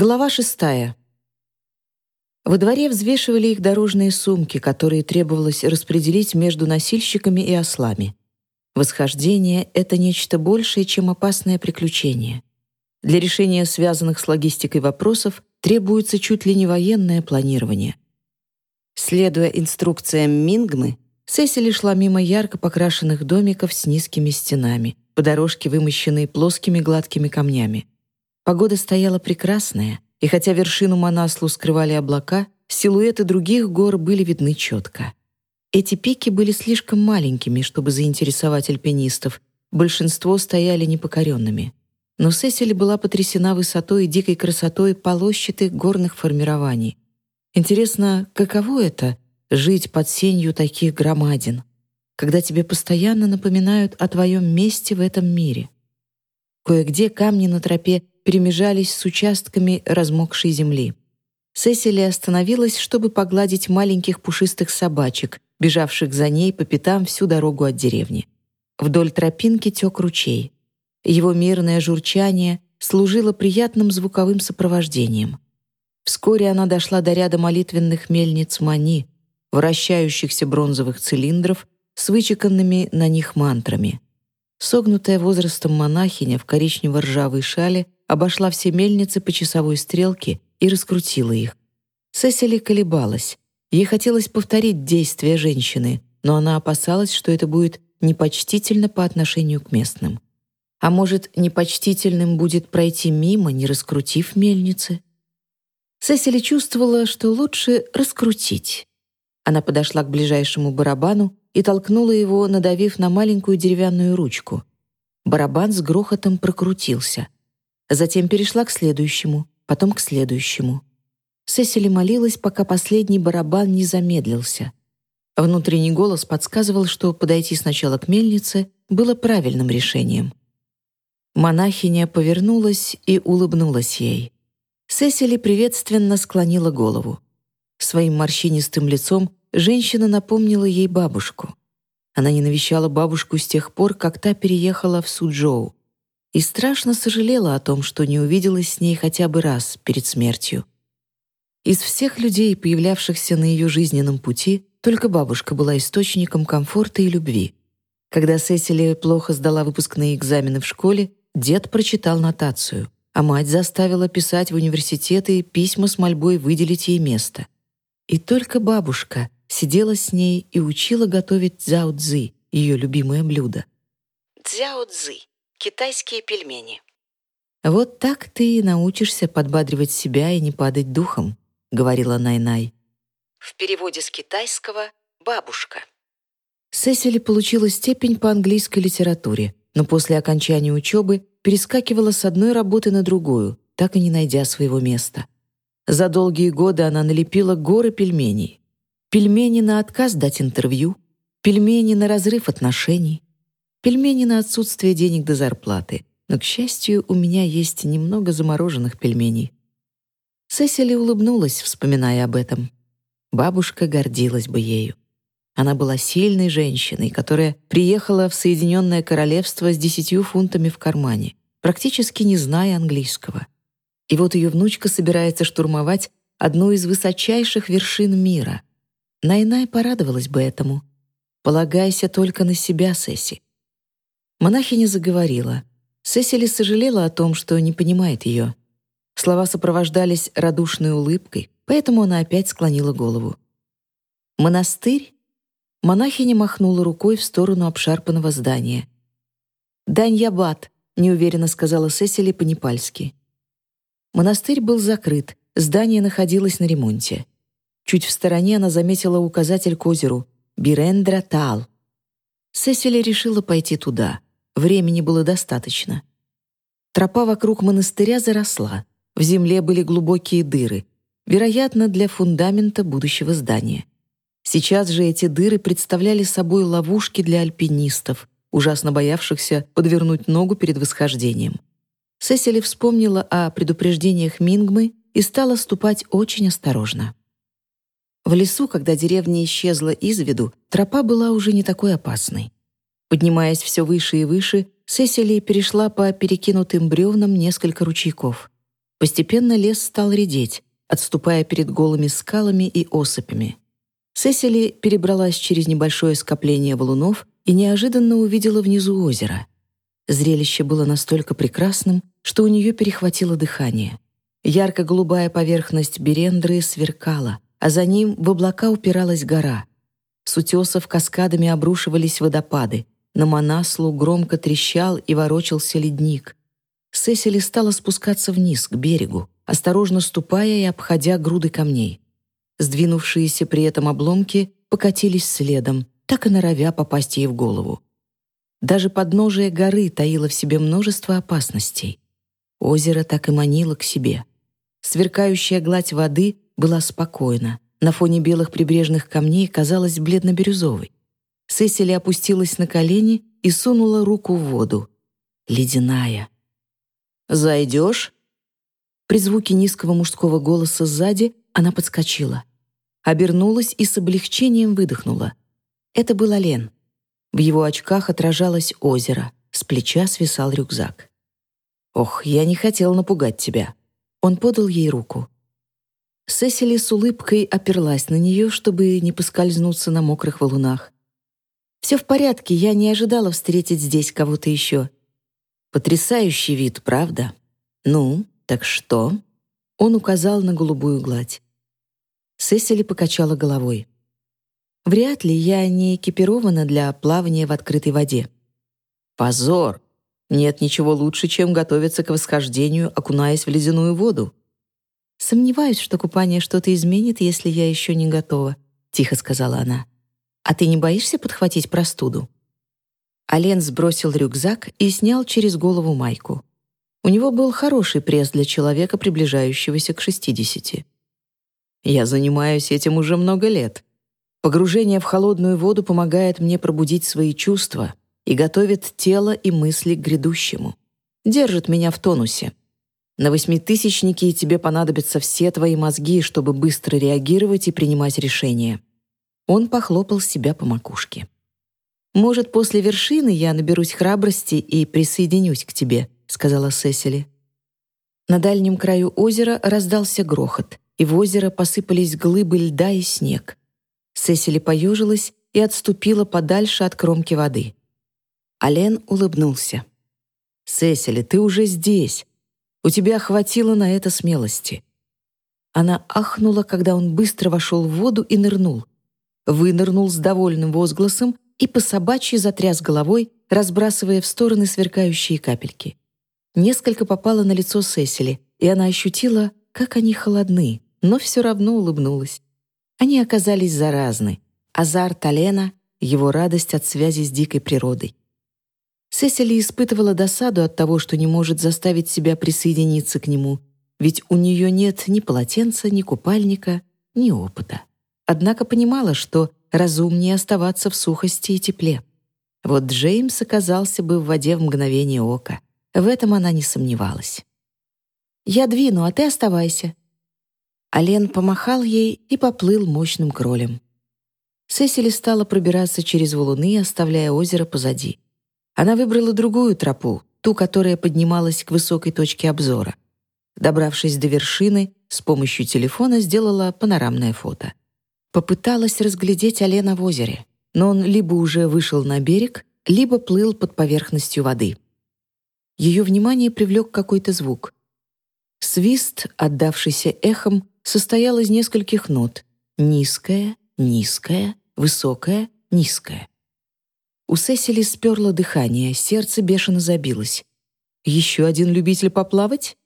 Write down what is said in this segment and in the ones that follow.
Глава шестая. Во дворе взвешивали их дорожные сумки, которые требовалось распределить между носильщиками и ослами. Восхождение — это нечто большее, чем опасное приключение. Для решения связанных с логистикой вопросов требуется чуть ли не военное планирование. Следуя инструкциям Мингмы, Сесили шла мимо ярко покрашенных домиков с низкими стенами, по дорожке, вымощенной плоскими гладкими камнями. Погода стояла прекрасная, и хотя вершину Манаслу скрывали облака, силуэты других гор были видны четко. Эти пики были слишком маленькими, чтобы заинтересовать альпинистов, большинство стояли непокоренными. Но Сесили была потрясена высотой и дикой красотой полощатых горных формирований. Интересно, каково это — жить под сенью таких громадин, когда тебе постоянно напоминают о твоем месте в этом мире? Кое-где камни на тропе перемежались с участками размокшей земли. Сесили остановилась, чтобы погладить маленьких пушистых собачек, бежавших за ней по пятам всю дорогу от деревни. Вдоль тропинки тек ручей. Его мирное журчание служило приятным звуковым сопровождением. Вскоре она дошла до ряда молитвенных мельниц Мани, вращающихся бронзовых цилиндров с вычеканными на них мантрами. Согнутая возрастом монахиня в коричнево-ржавой шале обошла все мельницы по часовой стрелке и раскрутила их. Сесили колебалась. Ей хотелось повторить действия женщины, но она опасалась, что это будет непочтительно по отношению к местным. А может, непочтительным будет пройти мимо, не раскрутив мельницы? Сесили чувствовала, что лучше раскрутить. Она подошла к ближайшему барабану и толкнула его, надавив на маленькую деревянную ручку. Барабан с грохотом прокрутился — Затем перешла к следующему, потом к следующему. Сесили молилась, пока последний барабан не замедлился. Внутренний голос подсказывал, что подойти сначала к мельнице было правильным решением. Монахиня повернулась и улыбнулась ей. Сесили приветственно склонила голову. Своим морщинистым лицом женщина напомнила ей бабушку. Она не навещала бабушку с тех пор, как та переехала в Суджоу и страшно сожалела о том, что не увиделась с ней хотя бы раз перед смертью. Из всех людей, появлявшихся на ее жизненном пути, только бабушка была источником комфорта и любви. Когда Сесили плохо сдала выпускные экзамены в школе, дед прочитал нотацию, а мать заставила писать в университеты письма с мольбой выделить ей место. И только бабушка сидела с ней и учила готовить цзяо-цзы, ее любимое блюдо. Цзяо-цзы Китайские пельмени. «Вот так ты и научишься подбадривать себя и не падать духом», — говорила Най-Най. В переводе с китайского «бабушка». Сесили получила степень по английской литературе, но после окончания учебы перескакивала с одной работы на другую, так и не найдя своего места. За долгие годы она налепила горы пельменей. Пельмени на отказ дать интервью, пельмени на разрыв отношений, Пельмени на отсутствие денег до зарплаты. Но, к счастью, у меня есть немного замороженных пельменей. Сесили улыбнулась, вспоминая об этом. Бабушка гордилась бы ею. Она была сильной женщиной, которая приехала в Соединенное Королевство с десятью фунтами в кармане, практически не зная английского. И вот ее внучка собирается штурмовать одну из высочайших вершин мира. Найнай порадовалась бы этому. Полагайся только на себя, Сесси. Монахиня заговорила. Сесили сожалела о том, что не понимает ее. Слова сопровождались радушной улыбкой, поэтому она опять склонила голову. «Монастырь?» Монахиня махнула рукой в сторону обшарпанного здания. «Даньябат», — неуверенно сказала Сесили по-непальски. Монастырь был закрыт, здание находилось на ремонте. Чуть в стороне она заметила указатель к озеру «Бирендра Тал». Сесили решила пойти туда — Времени было достаточно. Тропа вокруг монастыря заросла. В земле были глубокие дыры, вероятно, для фундамента будущего здания. Сейчас же эти дыры представляли собой ловушки для альпинистов, ужасно боявшихся подвернуть ногу перед восхождением. Сесили вспомнила о предупреждениях Мингмы и стала ступать очень осторожно. В лесу, когда деревня исчезла из виду, тропа была уже не такой опасной. Поднимаясь все выше и выше, Сесили перешла по перекинутым бревнам несколько ручейков. Постепенно лес стал редеть, отступая перед голыми скалами и осыпями. Сесили перебралась через небольшое скопление валунов и неожиданно увидела внизу озеро. Зрелище было настолько прекрасным, что у нее перехватило дыхание. Ярко-голубая поверхность Берендры сверкала, а за ним в облака упиралась гора. С утесов каскадами обрушивались водопады. На Манаслу громко трещал и ворочался ледник. Сесили стала спускаться вниз, к берегу, осторожно ступая и обходя груды камней. Сдвинувшиеся при этом обломки покатились следом, так и норовя попасть ей в голову. Даже подножие горы таило в себе множество опасностей. Озеро так и манило к себе. Сверкающая гладь воды была спокойна, на фоне белых прибрежных камней казалась бледно-бирюзовой. Сесили опустилась на колени и сунула руку в воду. Ледяная. «Зайдешь?» При звуке низкого мужского голоса сзади она подскочила обернулась и с облегчением выдохнула. Это был Олен. В его очках отражалось озеро, с плеча свисал рюкзак. «Ох, я не хотел напугать тебя». Он подал ей руку. Сесили с улыбкой оперлась на нее, чтобы не поскользнуться на мокрых валунах. «Все в порядке, я не ожидала встретить здесь кого-то еще». «Потрясающий вид, правда? Ну, так что?» Он указал на голубую гладь. Сесили покачала головой. «Вряд ли я не экипирована для плавания в открытой воде». «Позор! Нет ничего лучше, чем готовиться к восхождению, окунаясь в ледяную воду». «Сомневаюсь, что купание что-то изменит, если я еще не готова», — тихо сказала она. «А ты не боишься подхватить простуду?» Ален сбросил рюкзак и снял через голову майку. У него был хороший пресс для человека, приближающегося к шестидесяти. Я занимаюсь этим уже много лет. Погружение в холодную воду помогает мне пробудить свои чувства и готовит тело и мысли к грядущему. Держит меня в тонусе. На восьмитысячнике тебе понадобятся все твои мозги, чтобы быстро реагировать и принимать решения. Он похлопал себя по макушке. «Может, после вершины я наберусь храбрости и присоединюсь к тебе», — сказала Сесили. На дальнем краю озера раздался грохот и в озеро посыпались глыбы льда и снег. Сесили поежилась и отступила подальше от кромки воды. Ален улыбнулся. «Сесили, ты уже здесь. У тебя хватило на это смелости». Она ахнула, когда он быстро вошел в воду и нырнул. Вынырнул с довольным возгласом и по собачьи затряс головой, разбрасывая в стороны сверкающие капельки. Несколько попало на лицо Сесили, и она ощутила, как они холодны, но все равно улыбнулась. Они оказались заразны. Азарт Алена, его радость от связи с дикой природой. Сесили испытывала досаду от того, что не может заставить себя присоединиться к нему, ведь у нее нет ни полотенца, ни купальника, ни опыта. Однако понимала, что разумнее оставаться в сухости и тепле. Вот Джеймс оказался бы в воде в мгновение ока. В этом она не сомневалась. «Я двину, а ты оставайся», Ален помахал ей и поплыл мощным кролем. Сесили стала пробираться через валуны, оставляя озеро позади. Она выбрала другую тропу, ту, которая поднималась к высокой точке обзора. Добравшись до вершины, с помощью телефона сделала панорамное фото. Попыталась разглядеть Алена в озере, но он либо уже вышел на берег, либо плыл под поверхностью воды. Ее внимание привлек какой-то звук. Свист, отдавшийся эхом, состоял из нескольких нот — низкая, низкая, высокая, низкая. У Сесили сперло дыхание, сердце бешено забилось. Еще один любитель поплавать?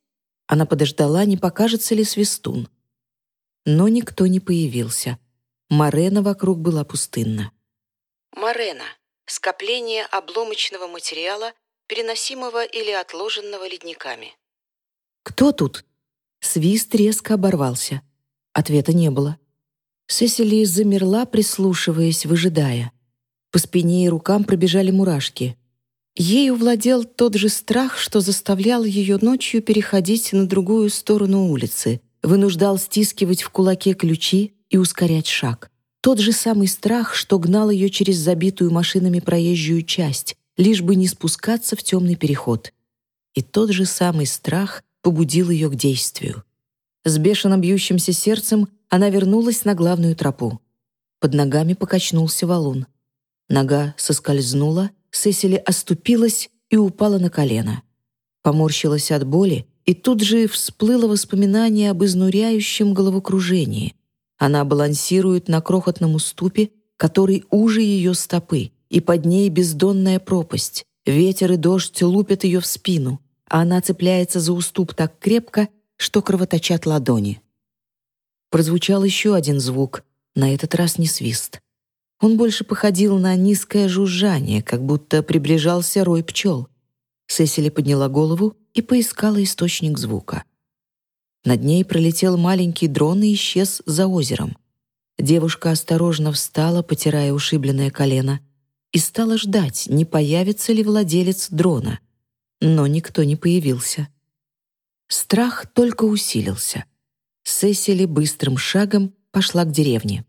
Она подождала, не покажется ли свистун. Но никто не появился. Марена вокруг была пустынна. Марена — скопление обломочного материала, переносимого или отложенного ледниками. «Кто тут?» Свист резко оборвался. Ответа не было. Сесили замерла, прислушиваясь, выжидая. По спине и рукам пробежали мурашки. Ею владел тот же страх, что заставлял ее ночью переходить на другую сторону улицы, вынуждал стискивать в кулаке ключи и ускорять шаг. Тот же самый страх, что гнал ее через забитую машинами проезжую часть, лишь бы не спускаться в темный переход. И тот же самый страх, побудил ее к действию. С бешено бьющимся сердцем она вернулась на главную тропу. Под ногами покачнулся валун. Нога соскользнула, Сесили оступилась и упала на колено. Поморщилась от боли, и тут же всплыло воспоминание об изнуряющем головокружении. Она балансирует на крохотном уступе, который уже ее стопы, и под ней бездонная пропасть. Ветер и дождь лупят ее в спину, а она цепляется за уступ так крепко, что кровоточат ладони. Прозвучал еще один звук, на этот раз не свист. Он больше походил на низкое жужжание, как будто приближался рой пчел. Сесили подняла голову и поискала источник звука. Над ней пролетел маленький дрон и исчез за озером. Девушка осторожно встала, потирая ушибленное колено, и стала ждать, не появится ли владелец дрона. Но никто не появился. Страх только усилился. Сесили быстрым шагом пошла к деревне.